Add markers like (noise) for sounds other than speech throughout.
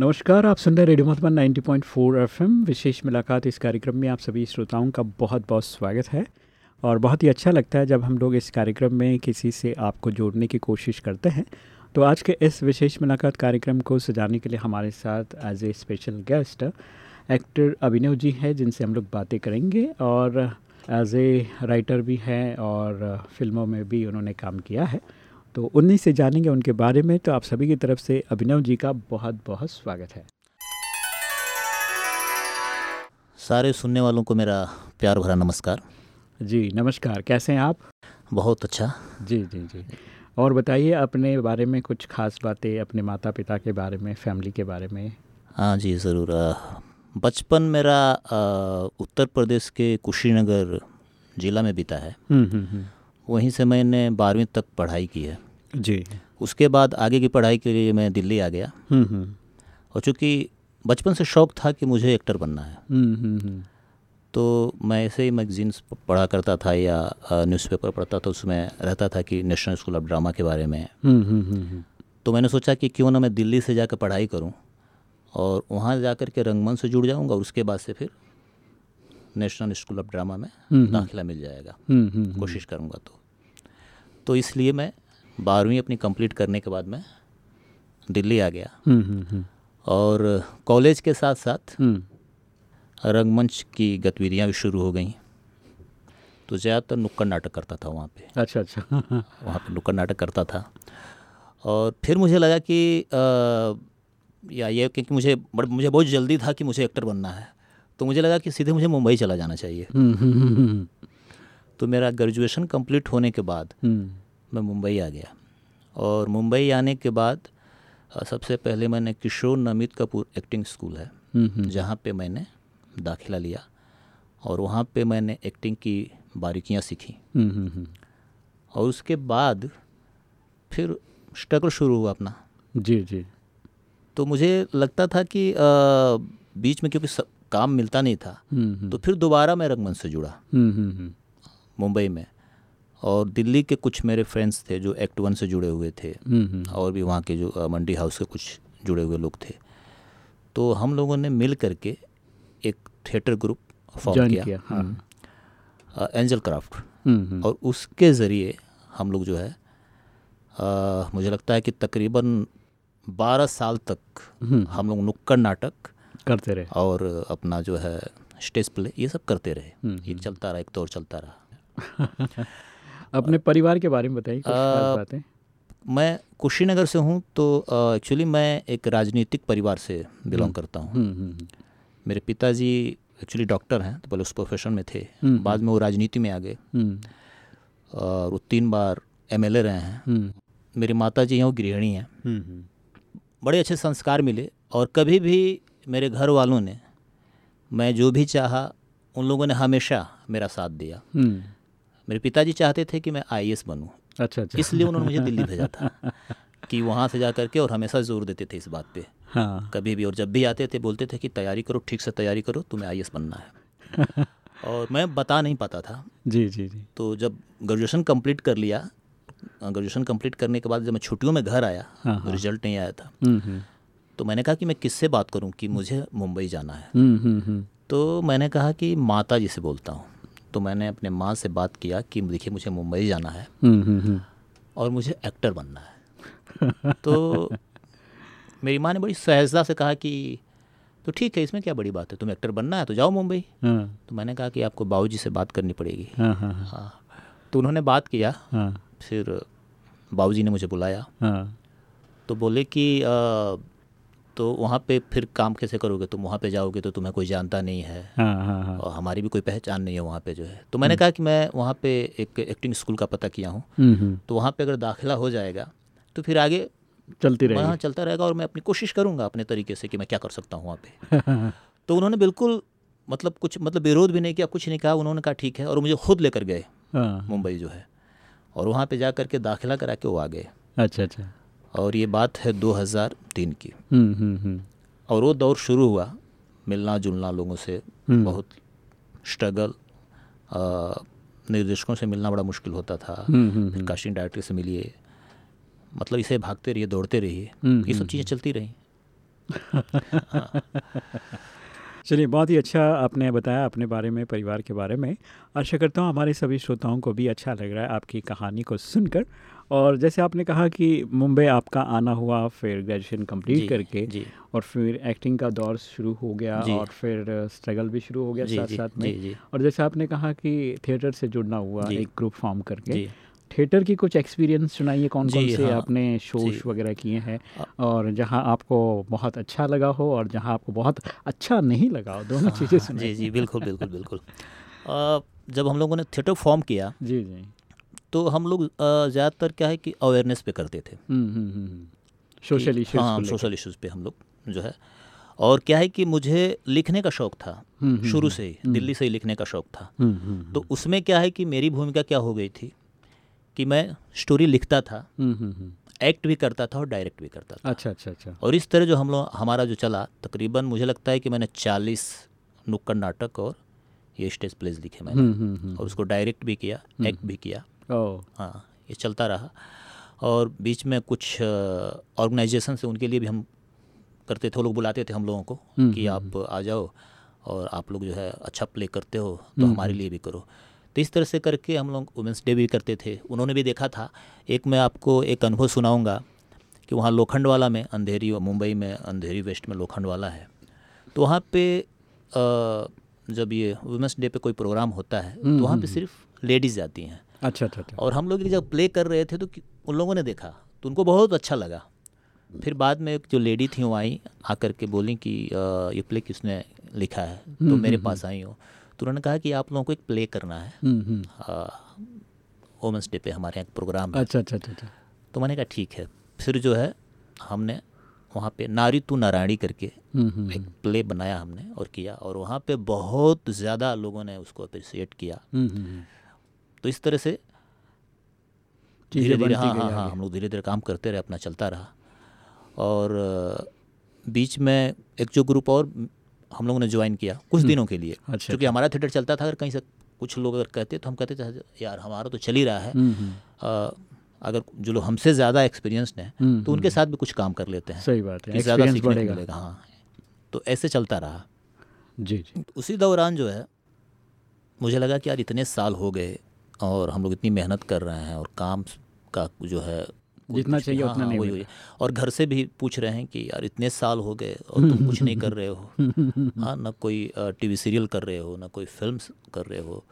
नमस्कार, आप सुन रहे रेडियो मधुबन 90.4 एफएम। विशेष मुलाकात इस कार्यक्रम में आप सभी श्रोताओं का बहुत बहुत स्वागत है और बहुत ही अच्छा लगता है जब हम लोग इस कार्यक्रम में किसी से आपको जोड़ने की कोशिश करते हैं। तो आज के इस विशेष मुलाकात कार्यक्रम को सजाने के लिए हमारे साथ as a special guest actor Abhinav ji हैं, जिनसे हम लोग बातें करेंगे और एज ए राइटर भी हैं और फ़िल्मों में भी उन्होंने काम किया है। तो उन्हीं से जानेंगे उनके बारे में तो आप सभी की तरफ़ से अभिनव जी का बहुत बहुत स्वागत है। सारे सुनने वालों को मेरा प्यार भरा नमस्कार। जी नमस्कार। कैसे हैं आप? बहुत अच्छा। जी जी जी। और बताइए अपने बारे में कुछ खास बातें अपने माता पिता के बारे में फैमिली के बारे में? हाँ जी ज़रूर। बचपन मेरा उत्तर प्रदेश के कुशीनगर ज़िला में बीता है। हम्म हम्म हम्म, वहीं से मैंने बारहवीं तक पढ़ाई की है। जी। उसके बाद आगे की पढ़ाई के लिए मैं दिल्ली आ गया। हम्म हम्म। और चूँकि बचपन से शौक़ था कि मुझे एक्टर बनना है। हम्म तो मैं ऐसे ही मैगजीन्स पढ़ा करता था या न्यूज़पेपर पढ़ता था उसमें रहता था कि नेशनल स्कूल ऑफ़ ड्रामा के बारे में। तो मैंने सोचा कि क्यों ना मैं दिल्ली से जाकर पढ़ाई करूँ और वहाँ जाकर के रंगमंच से जुड़ जाऊँगा और उसके बाद से फिर नेशनल स्कूल ऑफ़ ड्रामा में दाखिला मिल जाएगा। कोशिश करूँगा तो। तो इसलिए मैं बारहवीं अपनी कंप्लीट करने के बाद मैं दिल्ली आ गया। हम्म हम्म हम्म, और कॉलेज के साथ साथ रंगमंच की गतिविधियाँ भी शुरू हो गई। तो ज़्यादातर नुक्कड़ नाटक करता था वहाँ पे। अच्छा अच्छा। (laughs) वहाँ पे नुक्कड़ नाटक करता था। और फिर मुझे लगा कि अ, या ये क्योंकि मुझे बड़ मुझे बहुत जल्दी था कि मुझे एक्टर बनना है। तो मुझे लगा कि सीधे मुझे मुंबई चला जाना चाहिए। तो मेरा ग्रेजुएशन कंप्लीट होने के बाद मैं मुंबई आ गया। और मुंबई आने के बाद सबसे पहले मैंने किशोर नमित कपूर एक्टिंग स्कूल है जहाँ पे मैंने दाखिला लिया और वहाँ पे मैंने एक्टिंग की बारीकियाँ सीखी। और उसके बाद फिर स्ट्रगल शुरू हुआ अपना। जी जी। तो मुझे लगता था कि अ, बीच में क्योंकि सब काम मिलता नहीं था हम्म, तो फिर दोबारा मैं रंगमंच से जुड़ा। मुंबई में। और दिल्ली के कुछ मेरे फ्रेंड्स थे जो एक्ट वन से जुड़े हुए थे। हम्म हम्म, और भी वहाँ के जो मंडी हाउस के कुछ जुड़े हुए लोग थे। तो हम लोगों ने मिल करके एक थिएटर ग्रुप फॉर्म किया, किया हाँ। एंजल क्राफ्ट हम्म हम्म, और उसके ज़रिए हम लोग जो है अ, मुझे लगता है कि तकरीबन 12 साल तक हम्म, हम लोग नुक्कड़ नाटक करते रहे। और अपना जो है स्टेज प्ले ये सब करते रहे। हम्म, एक चलता रहा एक दौर चलता रहा। (laughs) अपने परिवार के बारे में बताइए बातें। मैं कुशीनगर से हूँ तो एक्चुअली मैं एक राजनीतिक परिवार से बिलोंग करता हूँ। हम्म हम्म मेरे पिताजी एक्चुअली डॉक्टर हैं तो पहले उस प्रोफेशन में थे। हम्म, बाद में वो राजनीति में आ गए। हम्म। और वो तीन बार एमएलए रहे हैं। हम्म। मेरी माता जी हैं वो गृहिणी हैं। हम्म हम्म, बड़े अच्छे संस्कार मिले और कभी भी मेरे घर वालों ने मैं जो भी चाहा उन लोगों ने हमेशा मेरा साथ दिया। हम्म, मेरे पिताजी चाहते थे कि मैं आईएएस बनूं। अच्छा अच्छा। इसलिए उन्होंने मुझे दिल्ली (laughs) भेजा था कि वहाँ से जा करके और हमेशा ज़ोर देते थे इस बात पे। हाँ। कभी भी और जब भी आते थे बोलते थे कि तैयारी करो ठीक से तैयारी करो तुम्हें आई बनना है। (laughs) और मैं बता नहीं पाता था। जी जी जी। तो जब ग्रेजुएशन कंप्लीट कर लिया ग्रेजुएशन कंप्लीट करने के बाद जब मैं छुट्टियों में घर आया हाँ, हाँ। रिज़ल्ट नहीं आया था हम्म हम्म। तो मैंने कहा कि मैं किससे बात करूँ कि मुझे मुंबई जाना है। हम्म तो मैंने कहा कि माता जी से बोलता हूँ। तो मैंने अपने माँ से बात किया कि देखिए मुझे मुंबई जाना है। हम्म हम्म हम्म। और मुझे एक्टर बनना है। तो मेरी माँ ने बड़ी सहजता से कहा कि तो ठीक है इसमें क्या बड़ी बात है? तुम एक्टर बनना है तो जाओ मुंबई। हाँ। तो मैंने कहा कि आपको बाबूजी से बात करनी पड़ेगी। हाँ हाँ हाँ। तो उन्होंने बात किया। फिर बाबूजी ने मुझे बुलाया। तो बोले कि तो वहाँ पे फिर काम कैसे करोगे? तुम वहाँ पे जाओगे तो तुम्हें कोई जानता नहीं है। हाँ हाँ हाँ। और हमारी भी कोई पहचान नहीं है वहाँ पे जो है। तो मैंने कहा कि मैं वहाँ पे एक एक्टिंग स्कूल का पता किया हूँ। हम्म हम्म। तो वहाँ पे अगर दाखिला हो जाएगा तो फिर आगे चलती वहाँ रहेगी। चलता रहेगा और मैं अपनी कोशिश करूँगा अपने तरीके से कि मैं क्या कर सकता हूँ वहाँ पे। (laughs) तो उन्होंने बिल्कुल मतलब कुछ मतलब विरोध भी नहीं किया कुछ नहीं कहा उन्होंने कहा ठीक है। और मुझे खुद लेकर गए हाँ। मुंबई जो है। और वहाँ पे जा कर के दाखिला करा के वो आ गए। अच्छा अच्छा। और ये बात है 2003 की। हम्म हम्म हम्म। और वो दौर शुरू हुआ मिलना जुलना लोगों से। बहुत स्ट्रगल निर्देशकों से मिलना बड़ा मुश्किल होता था। फिर कास्टिंग डायरेक्टर से मिलिए। मतलब इसे भागते रहिए दौड़ते रहिए। ये सब चीज़ें चलती रहीं। (laughs) चलिए बहुत ही अच्छा आपने बताया अपने बारे में परिवार के बारे में। आशा करता हूँ हमारे सभी श्रोताओं को भी अच्छा लग रहा है आपकी कहानी को सुनकर। और जैसे आपने कहा कि मुंबई आपका आना हुआ फिर ग्रेजुएशन कंप्लीट करके जी। और फिर एक्टिंग का दौर शुरू हो गया और फिर स्ट्रगल भी शुरू हो गया साथ साथ में। और जैसे आपने कहा कि थिएटर से जुड़ना हुआ एक ग्रुप फॉर्म करके। थिएटर की कुछ एक्सपीरियंस सुनाइए कौन कौन से हाँ। आपने शोज़ वगैरह किए हैं और जहाँ आपको बहुत अच्छा लगा हो और जहाँ आपको बहुत अच्छा नहीं लगा हो दोनों चीज़ें हाँ, जी सुनाइए। जी बिल्कुल बिल्कुल बिल्कुल। जब हम लोगों ने थिएटर फॉर्म किया जी जी। तो हम लोग ज़्यादातर क्या है कि अवेयरनेस पे करते थे। हम्म हम्म हम्म सोशल इश्यूज़ हाँ सोशल इश्यूज़ पे हम लोग जो है। और क्या है कि मुझे लिखने का शौक था हम्म, शुरू से ही दिल्ली से ही लिखने का शौक था। हम्म तो उसमें क्या है कि मेरी भूमिका क्या हो गई थी कि मैं स्टोरी लिखता था हम्म हम्म हम्म। एक्ट भी करता था और डायरेक्ट भी करता था। अच्छा अच्छा अच्छा। और इस तरह जो हम लोग हमारा जो चला तकरीबन मुझे लगता है कि मैंने चालीस नुक्कड़ नाटक और ये स्टेज प्लेज लिखे मैंने। हम्म हम्म हम्म और उसको डायरेक्ट भी किया एक्ट भी किया। हाँ ये चलता रहा। और बीच में कुछ ऑर्गेनाइजेशन से उनके लिए भी हम करते थे वो लोग बुलाते थे हम लोगों को हम्म, कि आप आ जाओ और आप लोग जो है अच्छा प्ले करते हो तो हमारे लिए भी करो। तो इस तरह से करके हम लोग वुमेंस डे भी करते थे। उन्होंने भी देखा था। एक मैं आपको एक अनुभव सुनाऊँगा कि वहाँ लोखंडवाला में अंधेरी मुंबई में अंधेरी वेस्ट में लोखंडवाला है। तो वहाँ पे जब ये वुमेंस डे पे कोई प्रोग्राम होता है तो वहाँ पे सिर्फ़ लेडीज़ जाती हैं। अच्छा अच्छा अच्छा। और हम लोग जब प्ले कर रहे थे तो उन लोगों ने देखा तो उनको बहुत अच्छा लगा। फिर बाद में एक जो लेडी थी वो आई आकर के बोली कि ये प्ले किसने लिखा है? तो मेरे पास आई हो। तो उन्होंने कहा कि आप लोगों को एक प्ले करना है। हम्म हम्म। वोमेंस डे पे हमारे यहाँ एक प्रोग्राम है। अच्छा अच्छा अच्छा अच्छा। तो मैंने कहा ठीक है। फिर जो है हमने वहाँ पे नारी तू नारायणी करके हम्म हम्म एक प्ले बनाया हमने और किया। और वहाँ पे बहुत ज़्यादा लोगों ने उसको अप्रिसिएट किया। हम्म हम्म हम्म। तो इस तरह से धीरे धीरे हाँ हाँ हाँ हम लोग धीरे धीरे काम करते रहे अपना चलता रहा। और बीच में एक जो ग्रुप और हम लोगों ने ज्वाइन किया कुछ दिनों के लिए हम्म। अच्छा, क्योंकि हमारा थिएटर चलता था अगर कहीं से कुछ लोग अगर कहते तो हम कहते थे यार हमारा तो चल ही रहा है। हम्म हम्म। अगर जो लोग हमसे ज़्यादा एक्सपीरियंसड हैं हम्म, तो उनके साथ भी कुछ काम कर लेते हैं सही बात है ज़्यादा सीखने को मिलेगा हाँ। तो ऐसे चलता रहा। जी जी। उसी दौरान जो है मुझे लगा कि यार इतने साल हो गए और हम लोग इतनी मेहनत कर रहे हैं और काम का जो है जितना चाहिए हाँ, उतना हाँ, नहीं वही- और घर से भी पूछ रहे हैं कि यार इतने साल हो गए और तुम कुछ नहीं कर रहे हो। (laughs) हाँ ना कोई टीवी सीरियल कर रहे हो ना कोई फ़िल्म कर रहे हो।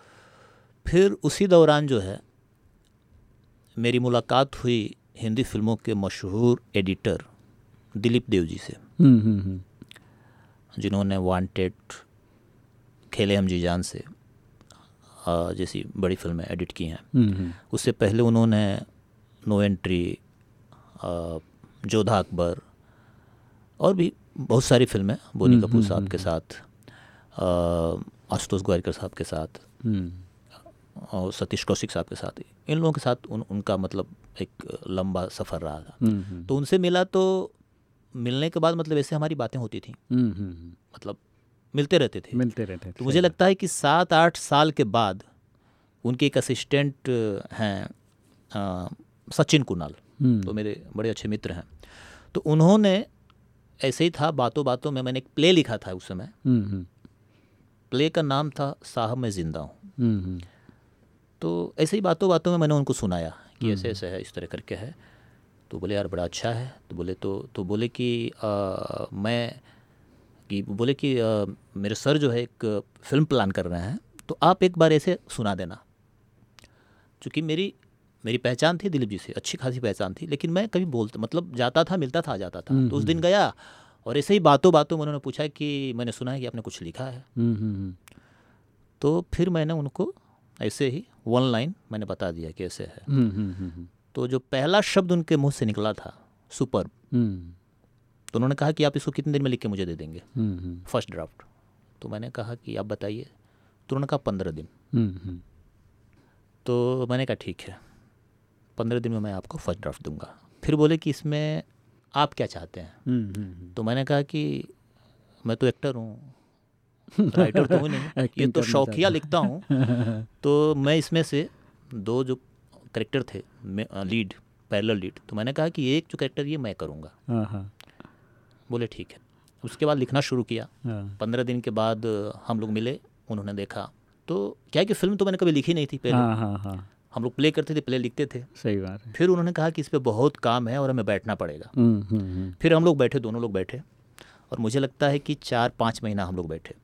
फिर उसी दौरान जो है मेरी मुलाकात हुई हिंदी फ़िल्मों के मशहूर एडिटर दिलीप देव जी से। हम्म हम्म हम्म। जिन्होंने वांटेड खेले हम जी जान से जैसी बड़ी फ़िल्में एडिट की हैं। हम्म हम्म। उससे पहले उन्होंने नो एंट्री जोधा अकबर और भी बहुत सारी फ़िल्में बोनी कपूर साहब के साथ आशुतोष गोवारिकर साहब के साथ हम्म। और सतीश कौशिक साहब के साथ। इन लोगों के साथ उन, उनका मतलब एक लंबा सफ़र रहा था। हम्म हम्म। तो उनसे मिला तो मिलने के बाद मतलब ऐसे हमारी बातें होती थी। हम्म हम्म हम्म। मतलब मिलते रहते थे। मिलते रहते तो मुझे लगता है कि सात आठ साल के बाद उनके एक असिस्टेंट हैं सचिन कुणाल। हम्म। तो मेरे बड़े अच्छे मित्र हैं। तो उन्होंने ऐसे ही था बातों बातों में मैंने एक प्ले लिखा था उस समय। हम्म हम्म। प्ले का नाम था साहब मैं ज़िंदा हूँ। तो ऐसे ही बातों बातों में मैंने उनको सुनाया कि ऐसे ऐसे है इस तरह करके है। तो बोले यार बड़ा अच्छा है। तो बोले तो तो बोले कि आ, मैं कि बोले कि आ, मेरे सर जो है एक फ़िल्म प्लान कर रहे हैं तो आप एक बार ऐसे सुना देना। चूँकि मेरी मेरी पहचान थी दिलीप जी से अच्छी खासी पहचान थी लेकिन मैं कभी बोलता मतलब जाता था मिलता था आ जाता था। तो उस दिन गया और ऐसे ही बातों बातों में उन्होंने पूछा कि मैंने सुना है कि आपने कुछ लिखा है। हम्म हम्म तो फिर मैंने उनको ऐसे ही वन लाइन मैंने बता दिया कि ऐसे है। हम्म हम्म हम्म तो जो पहला शब्द उनके मुँह से निकला था सुपर हम्म। तो उन्होंने कहा कि आप इसको कितने दिन में लिख के मुझे दे देंगे। हम्म हम्म। First draft. तो मैंने कहा कि आप बताइए तो उन्होंने कहा पंद्रह दिन। हम्म, तो मैंने कहा ठीक है पंद्रह दिन में मैं आपको फ़र्स्ट ड्राफ्ट दूँगा। फिर बोले कि इसमें आप क्या चाहते हैं? तो मैंने कहा कि मैं तो एक्टर हूँ राइटर तो हूँ नहीं (laughs) ये तो शौकिया लिखता हूँ। तो मैं इसमें से दो जो करेक्टर थे लीड पैरेलल लीड तो मैंने कहा कि एक जो करेक्टर ये मैं करूँगा। हाँ हाँ। बोले ठीक है। उसके बाद लिखना शुरू किया। हाँ। पंद्रह दिन के बाद हम लोग मिले उन्होंने देखा। तो क्या है कि फ़िल्म तो मैंने कभी लिखी नहीं थी पहले। हाँ हाँ हाँ। हम लोग प्ले करते थे प्ले लिखते थे। सही बात है। फिर उन्होंने कहा कि इस पर बहुत काम है और हमें बैठना पड़ेगा। हम्म, हम्म, हम्म, फिर हम लोग बैठे दोनों लोग बैठे और मुझे लगता है कि चार पाँच महीना हम लोग बैठे।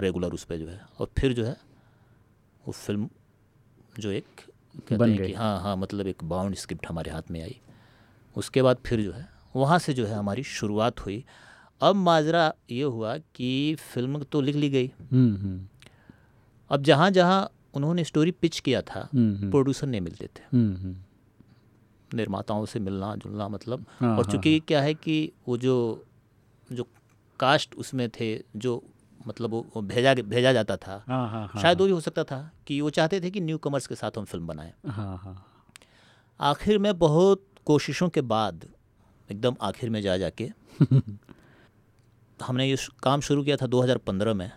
रेगुलर उस पर जो है। और फिर जो है वो फ़िल्म जो एक कहते हैं। कि हाँ हाँ मतलब एक बाउंड स्क्रिप्ट हमारे हाथ में आई। उसके बाद फिर जो है वहाँ से जो है हमारी शुरुआत हुई। अब माजरा ये हुआ कि फ़िल्म तो लिख ली गई। हम्म, हम्म, अब जहाँ जहाँ उन्होंने स्टोरी पिच किया था हम्म, हम्म, प्रोड्यूसर नहीं मिलते थे। निर्माताओं से मिलना जुलना मतलब। हाँ, और हाँ, चूँकि क्या है कि वो जो जो कास्ट उसमें थे जो मतलब वो वो भेजा भेजा जाता था हाँ हाँ हाँ शायद वो भी हो सकता था कि वो चाहते थे कि न्यू कमर्स के साथ हम फ़िल्म बनाएँ। हाँ हाँ। आखिर में बहुत कोशिशों के बाद एकदम आखिर में जा जाके। (laughs) हमने ये काम शुरू किया था 2015 में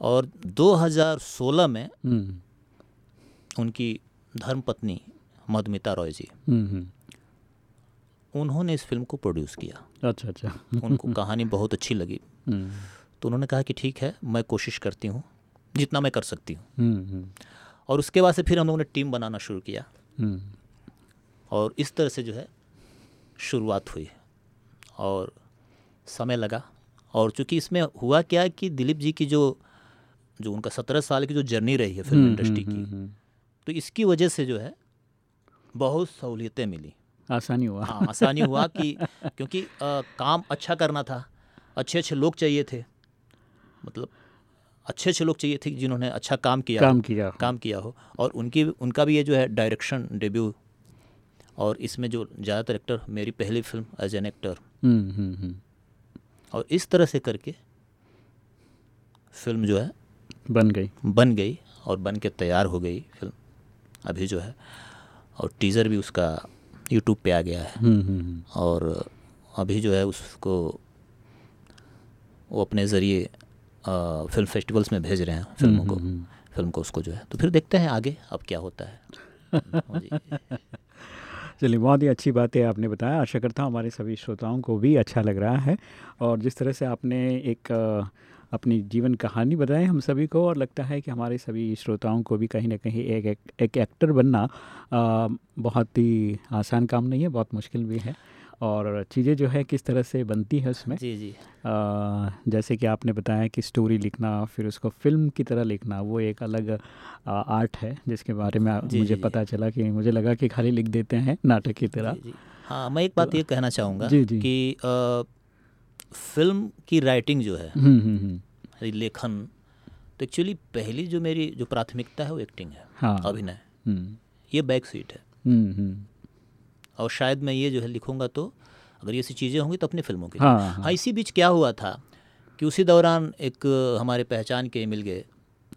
और 2016 में हम्म, उनकी धर्मपत्नी मधुमिता रॉय जी। हम्म, हम्म, उन्होंने इस फ़िल्म को प्रोड्यूस किया। अच्छा अच्छा। उनको (laughs) कहानी बहुत अच्छी लगी। तो उन्होंने कहा कि ठीक है मैं कोशिश करती हूँ जितना मैं कर सकती हूँ। और उसके बाद से फिर हम लोगों ने टीम बनाना शुरू किया। और इस तरह से जो है शुरुआत हुई और समय लगा। और चूँकि इसमें हुआ क्या कि दिलीप जी की जो जो उनका सत्रह साल की जो जर्नी रही है फ़िल्म हम्म, इंडस्ट्री हम्म, की हम्म, तो इसकी वजह से जो है बहुत सहूलियतें मिली। आसानी हुआ। हाँ आसानी हुआ कि (laughs) क्योंकि अ, काम अच्छा करना था अच्छे अच्छे लोग चाहिए थे। मतलब अच्छे अच्छे लोग चाहिए थे जिन्होंने अच्छा काम किया काम किया काम किया हो। और उनकी उनका भी ये जो है डायरेक्शन डेब्यू और इसमें जो ज़्यादातर एक्टर मेरी पहली फ़िल्म एज एन एक्टर और इस तरह से करके फ़िल्म जो है बन गई। बन गई और बन के तैयार हो गई फ़िल्म अभी जो है और टीज़र भी उसका यूट्यूब पे आ गया है। हम्म, हम्म, हम्म, और अभी जो है उसको वो अपने ज़रिए फ़िल्म फेस्टिवल्स में भेज रहे हैं फ़िल्मों को। फ़िल्म को उसको जो है। तो फिर देखते हैं आगे अब क्या होता है। (laughs) हाँ जी। चलिए बहुत ही अच्छी बात है आपने बताया। आशा करता हूँ हमारे सभी श्रोताओं को भी अच्छा लग रहा है। और जिस तरह से आपने एक अपनी जीवन कहानी बताएँ हम सभी को और लगता है कि हमारे सभी श्रोताओं को भी कहीं ना कहीं एक एक, एक एक्टर बनना आ, बहुत ही आसान काम नहीं है बहुत मुश्किल भी है। और चीज़ें जो है किस तरह से बनती है उसमें। जी जी। अ, जैसे कि आपने बताया कि स्टोरी लिखना फिर उसको फ़िल्म की तरह लिखना वो एक अलग अ, आर्ट है जिसके बारे में जी, मुझे जी, पता चला कि मुझे लगा कि खाली लिख देते हैं नाटक की तरह। जी, जी। हाँ मैं एक बात तो, ये कहना चाहूँगा जी, जी। कि अ, फ़िल्म की राइटिंग जो है हम्म, हम्म, हम्म, लेखन तो एक्चुअली पहली जो मेरी जो प्राथमिकता है वो एक्टिंग है हाँ। अभिनय। ये बैक सीट है। और शायद मैं ये जो है लिखूँगा तो अगर ये ऐसी चीज़ें होंगी तो अपनी फ़िल्मों की हाँ, हाँ। हाँ इसी बीच क्या हुआ था कि उसी दौरान एक हमारे पहचान के मिल गए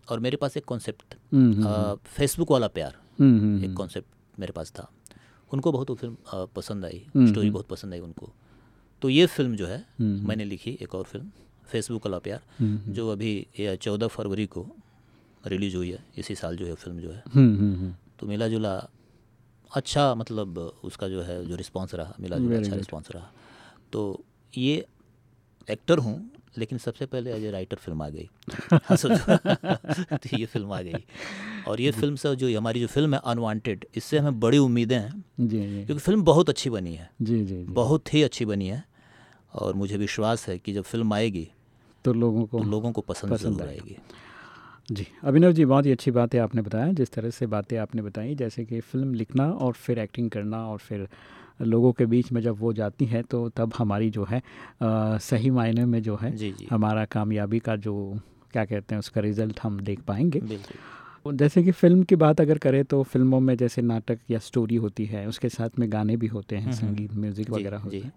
और मेरे पास एक कॉन्सेप्ट हम्म, हम्म, फेसबुक वाला प्यार हम्म, हम्म, एक कॉन्सेप्ट मेरे पास था। उनको बहुत वो फ़िल्म पसंद आई हम्म, स्टोरी हम्म। बहुत पसंद आई उनको। तो ये फ़िल्म जो है हम्म। मैंने लिखी एक और फ़िल्म फेसबुक वाला प्यार हम्म, जो अभी चौदह फरवरी को रिलीज़ हुई है। इसी साल जो है फ़िल्म जो है। हम्म, हम्म, हम्म, तो मिला जुला अच्छा मतलब उसका जो है जो रिस्पांस रहा मिला जुला अच्छा. रिस्पांस रहा। तो ये एक्टर हूँ लेकिन सबसे पहले एज ए राइटर फ़िल्म आ गई। (laughs) हाँ, (laughs) तो ये फ़िल्म आ गई। और ये फ़िल्म से जो हमारी जो फ़िल्म है अनवांटेड इससे हमें बड़ी उम्मीदें हैं क्योंकि फ़िल्म बहुत अच्छी बनी है। जी जी बहुत ही अच्छी बनी है। और मुझे विश्वास है कि जब फ़िल्म आएगी तो लोगों को तो लोगों को पसंद पसंद ज़रूर आएगी। जी अभिनव जी बहुत ही अच्छी बातें आपने बताया जिस तरह से बातें आपने बताई जैसे कि फ़िल्म लिखना और फिर एक्टिंग करना और फिर लोगों के बीच में जब वो जाती है तो तब हमारी जो है अ, सही मायने में जो है जी जी। हमारा कामयाबी का जो क्या कहते हैं उसका रिज़ल्ट हम देख पाएँगे। जैसे कि फ़िल्म की बात अगर करें तो फ़िल्मों में जैसे नाटक या स्टोरी होती है उसके साथ में गाने भी होते हैं हम्म, हम्म। संगीत म्यूज़िक वगैरह होते। हैं।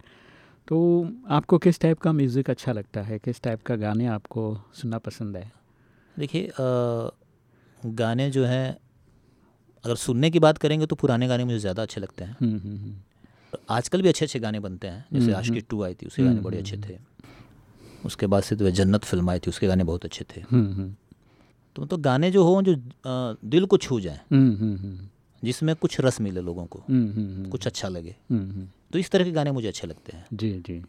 तो आपको किस टाइप का म्यूज़िक अच्छा लगता है? किस टाइप का गाने आपको सुनना पसंद है? देखिए गाने जो हैं अगर सुनने की बात करेंगे तो पुराने गाने मुझे ज़्यादा अच्छे लगते हैं। हम्म, हम्म, हम्म, आजकल भी अच्छे अच्छे गाने बनते हैं जैसे आशिकी टू आई थी उसके गाने बड़े अच्छे थे। उसके बाद से तो जन्नत फ़िल्म आई थी उसके गाने बहुत अच्छे थे। तो मतलब गाने जो हों जो दिल को छू जाएँ जिसमें कुछ रस मिले लोगों को कुछ अच्छा लगे तो इस तरह के गाने मुझे अच्छे लगते हैं। जी जी।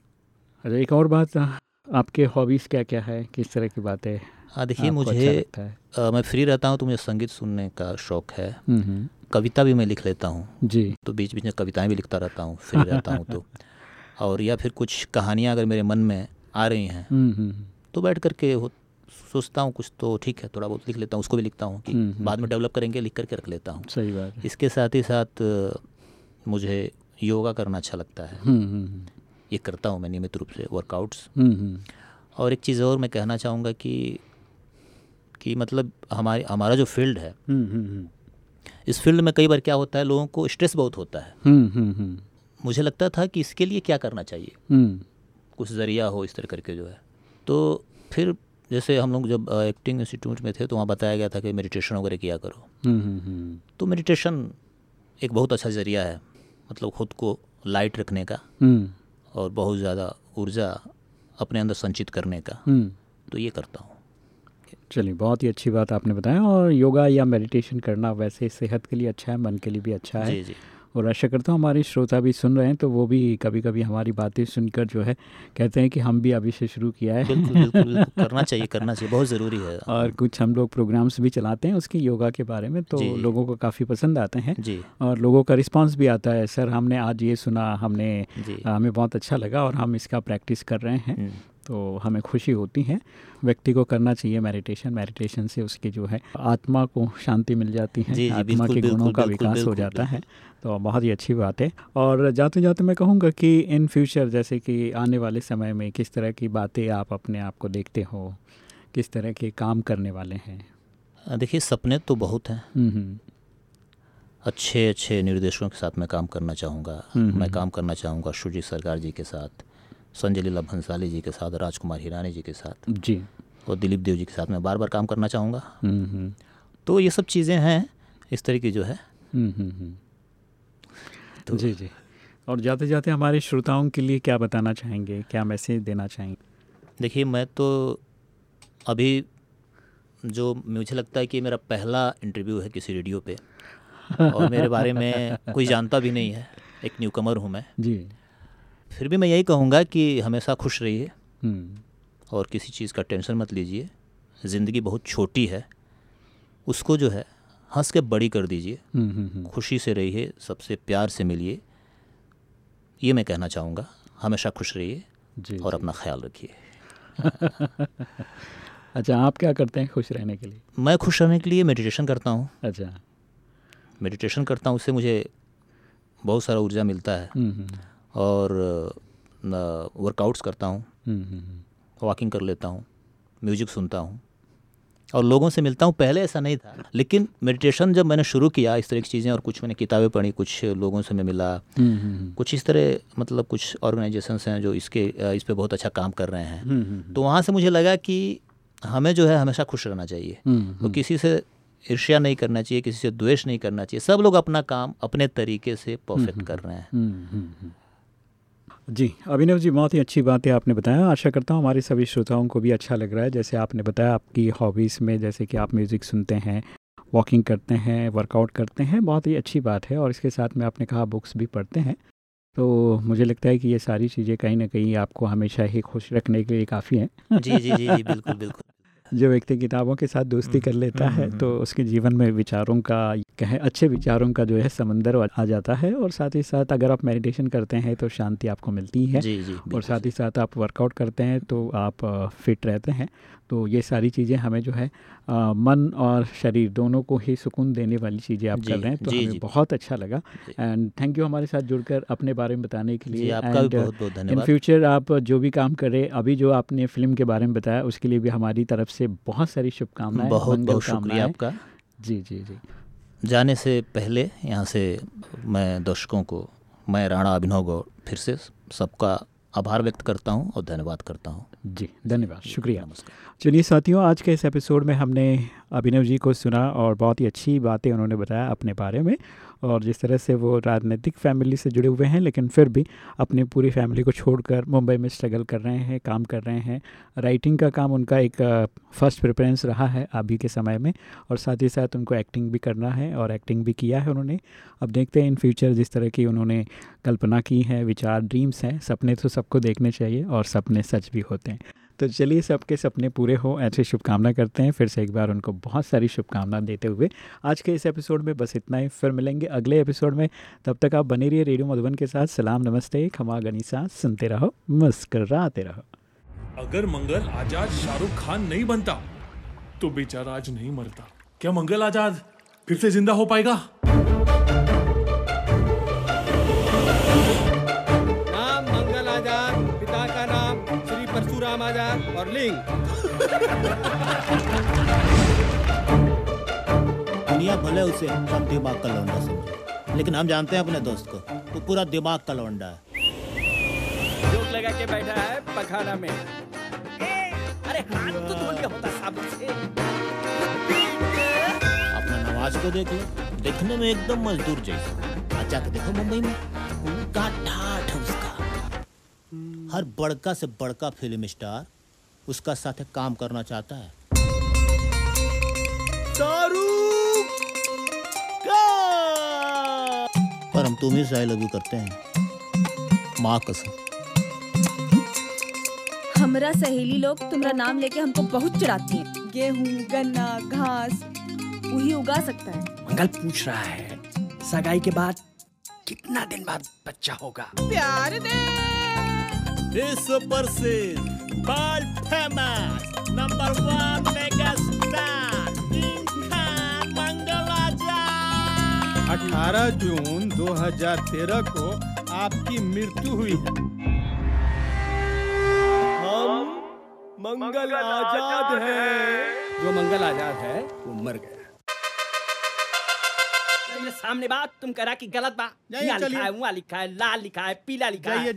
अच्छा एक और बात आपके हॉबीज़ क्या क्या है? किस तरह की बातें हाँ देखिए आपको अच्छा मुझे लगता मैं फ्री रहता हूँ तो मुझे संगीत सुनने का शौक़ है। कविता भी मैं लिख लेता हूँ। जी। तो बीच बीच में कविताएँ भी लिखता रहता हूँ फ्री रहता हूँ तो। (laughs) और या फिर कुछ कहानियाँ अगर मेरे मन में आ रही हैं तो बैठ करके हो सोचता हूँ कुछ तो ठीक है थोड़ा बहुत लिख लेता हूँ उसको भी लिखता हूँ कि बाद में डेवलप करेंगे लिख करके रख लेता हूँ। सही बात इसके साथ ही साथ मुझे योगा करना अच्छा लगता है। ये करता हूँ मैं नियमित रूप से वर्कआउट्स। और एक चीज़ और मैं कहना चाहूँगा कि कि मतलब हमारी हमारा जो फ़ील्ड है हम्म, हम्म, हम्म, इस फ़ील्ड में कई बार क्या होता है लोगों को स्ट्रेस बहुत होता है। मुझे लगता था कि इसके लिए क्या करना चाहिए। कुछ ज़रिया हो इस तरह करके जो है। तो फिर जैसे हम लोग जब एक्टिंग इंस्टीट्यूट में थे तो वहाँ बताया गया था कि मेडिटेशन वगैरह किया करो। तो मेडिटेशन एक बहुत अच्छा ज़रिया है मतलब खुद को लाइट रखने का और बहुत ज़्यादा ऊर्जा अपने अंदर संचित करने का। तो ये करता हूँ। चलिए बहुत ही अच्छी बात आपने बताया और योगा या मेडिटेशन करना वैसे सेहत के लिए अच्छा है मन के लिए भी अच्छा है। जी जी। और आशा करता हूँ हमारे श्रोता भी सुन रहे हैं तो वो भी कभी कभी हमारी बातें सुनकर जो है कहते हैं कि हम भी अभी से शुरू किया है। बिल्कुल बिल्कुल बिल्कुल (laughs) करना चाहिए करना चाहिए बहुत ज़रूरी है। और कुछ हम लोग प्रोग्राम्स भी चलाते हैं उसकी योगा के बारे में तो। लोगों को काफ़ी पसंद आते हैं जी। और लोगों का रिस्पांस भी आता है सर हमने आज ये सुना हमने हमें बहुत अच्छा लगा और हम इसका प्रैक्टिस कर रहे हैं। हम्म, तो हमें खुशी होती है। व्यक्ति को करना चाहिए मेडिटेशन मेडिटेशन से उसकी जो है आत्मा को शांति मिल जाती है। जी, जी, आत्मा बिल्कुल, के गुणों बिल्कुल, का विकास हो जाता है। तो बहुत ही अच्छी बात है। और जाते जाते मैं कहूँगा कि इन फ्यूचर जैसे कि आने वाले समय में किस तरह की बातें आप अपने आप को देखते हो? किस तरह के काम करने वाले हैं? देखिए सपने तो बहुत हैं। अच्छे अच्छे निर्देशकों के साथ मैं काम करना चाहूँगा। मैं। काम करना चाहूँगा सुजीत सरकार जी के साथ। संजय लीला भंसाली जी के साथ राजकुमार हिरानी जी के साथ। जी। और दिलीप देव जी के साथ मैं बार बार काम करना चाहूँगा। हम्म, हम्म, तो ये सब चीज़ें हैं इस तरह की जो है। हम्म। तो जी जी। और जाते जाते हमारे श्रोताओं के लिए क्या बताना चाहेंगे? क्या मैसेज देना चाहेंगे देखिए मैं तो अभी जो मुझे लगता है कि मेरा पहला इंटरव्यू है किसी रेडियो पे और मेरे बारे में कोई जानता भी नहीं है। एक न्यूकमर हूँ मैं। (laughs) जी। फिर भी मैं यही कहूँगा कि हमेशा खुश रहिए। हम्म, और किसी चीज़ का टेंशन मत लीजिए। ज़िंदगी बहुत छोटी है। उसको जो है हंस के बड़ी कर दीजिए। हम्म, हम्म। खुशी से रहिए सबसे प्यार से मिलिए। ये मैं कहना चाहूँगा हमेशा खुश रहिए और अपना ख्याल रखिए। (laughs) अच्छा आप क्या करते हैं खुश रहने के लिए? मैं खुश रहने के लिए मेडिटेशन करता हूँ। अच्छा। मेडिटेशन करता हूँ उससे मुझे बहुत सारा ऊर्जा मिलता है। और वर्कआउट्स करता हूँ। हम्म, हम्म, हम्म। वॉकिंग कर लेता हूँ म्यूज़िक सुनता हूँ। और लोगों से मिलता हूँ पहले ऐसा नहीं था लेकिन मेडिटेशन जब मैंने शुरू किया इस तरह की चीज़ें और कुछ मैंने किताबें पढ़ी कुछ लोगों से मैं मिला। हम्म, हम्म, हम्म। कुछ इस तरह मतलब कुछ ऑर्गेनाइजेशंस हैं जो इसके इस पर बहुत अच्छा काम कर रहे हैं। हम्म, हम्म, तो वहाँ से मुझे लगा कि हमें जो है हमेशा खुश रहना चाहिए। हम्म, तो किसी से ईर्ष्या नहीं करना चाहिए किसी से द्वेष नहीं करना चाहिए सब लोग अपना काम अपने तरीके से परफेक्ट कर रहे हैं। हम्म, हम्म, हम्म। जी, अभिनव जी, बहुत ही अच्छी बात है आपने बताया। आशा करता हूँ हमारे सभी श्रोताओं को भी अच्छा लग रहा है। जैसे आपने बताया, आपकी हॉबीज़ में जैसे कि आप म्यूज़िक सुनते हैं वॉकिंग करते हैं वर्कआउट करते हैं, बहुत ही अच्छी बात है। और इसके साथ में आपने कहा बुक्स भी पढ़ते हैं। तो मुझे लगता है कि ये सारी चीज़ें कहीं ना कहीं आपको हमेशा ही खुश रखने के लिए काफ़ी हैं। जी जी जी जी, बिल्कुल बिल्कुल। जो व्यक्ति किताबों के साथ दोस्ती कर लेता है हम्म, तो उसके जीवन में विचारों का कहें अच्छे विचारों का जो है समंदर आ जाता है और साथ ही साथ अगर आप मेडिटेशन करते हैं तो शांति आपको मिलती है जी जी और साथ ही साथ आप वर्कआउट करते हैं तो आप फिट रहते हैं। तो ये सारी चीज़ें हमें जो है अ, मन और शरीर दोनों को ही सुकून देने वाली चीज़ें आप कर रहे हैं तो जी, हमें जी। बहुत अच्छा लगा। एंड थैंक यू हमारे साथ जुड़कर अपने बारे में बताने के लिए बहुत इन फ्यूचर आप जो भी काम कर करें अभी जो आपने फ़िल्म के बारे में बताया उसके लिए भी हमारी तरफ़ से बहुत सारी शुभकामनाएँ बहुत बहुत शुक्रिया आपका। जी जी जी। जाने से पहले यहाँ से मैं दर्शकों को मैं राणा अभिनव गौड़ फिर से सबका आभार व्यक्त करता हूँ और धन्यवाद करता हूँ। जी धन्यवाद शुक्रिया। चलिए साथियों आज के इस एपिसोड में हमने अभिनव जी को सुना और बहुत ही अच्छी बातें उन्होंने बताया अपने बारे में। और जिस तरह से वो राजनीतिक फैमिली से जुड़े हुए हैं, लेकिन फिर भी अपनी पूरी फैमिली को छोड़कर मुंबई में स्ट्रगल कर रहे हैं, काम कर रहे हैं। राइटिंग का काम उनका एक फ़र्स्ट प्रेफरेंस रहा है अभी के समय में और साथ ही साथ उनको एक्टिंग भी करना है और एक्टिंग भी किया है उन्होंने। अब देखते हैं इन फ्यूचर जिस तरह की उन्होंने कल्पना की है, विचार ड्रीम्स हैं, सपने तो सबको देखने चाहिए और सपने सच भी होते हैं। तो चलिए सबके सपने पूरे हो, ऐसे शुभकामना करते हैं, फिर से एक बार उनको बहुत सारी शुभकामना देते हुए। आज के इस एपिसोड में बस इतना ही, फिर मिलेंगे अगले एपिसोड में। तब तक आप बने रहिए रेडियो मधुबन के साथ। सलाम, नमस्ते, खमा गनीसा, सुनते रहो, मुस्कराते रहो। अगर मंगल आज़ाद शाहरुख खान नहीं बनता तो बेचारा आज नहीं मरता। क्या मंगल आज़ाद फिर से ज़िंदा हो पाएगा? आज़ाद और लिंग दुनिया भले उसे कम दिमाग का लौंडा समझे लेकिन हम जानते हैं अपने दोस्त को वो पूरा दिमाग का लौंडा है। जोक लगा के बैठा है पखाना में। ए, अरे हाथ तो धो लिया होता साबुन से। अपना नवाज़ को देख लो देखने में एकदम मजदूर जैसा। अच्छा जाके देखो मुंबई में उनका ठाठ है उसका। हर बड़का से बड़का फ़िल्म स्टार उसका साथ काम करना चाहता है। पर हम तुम्हें से आई लव यू करते हैं। माँ कसम। हमरा सहेली लोग तुम्हारा नाम लेके हमको बहुत चिढ़ाती हैं। गेहूँ गन्ना घास वही उगा सकता है। मंगल पूछ रहा है सगाई के बाद कितना दिन बाद बच्चा होगा? प्यार दे। One mega star Mangal Azad 18 जून 2013 को आपकी मृत्यु हुई है। हम मंगल आज़ाद है। जो मंगल आज़ाद है वो मर गया। मेरे सामने बात तुम करा कि गलत बात। लिखा है वहाँ लिखा है लाल लिखा है पीला लिखा है।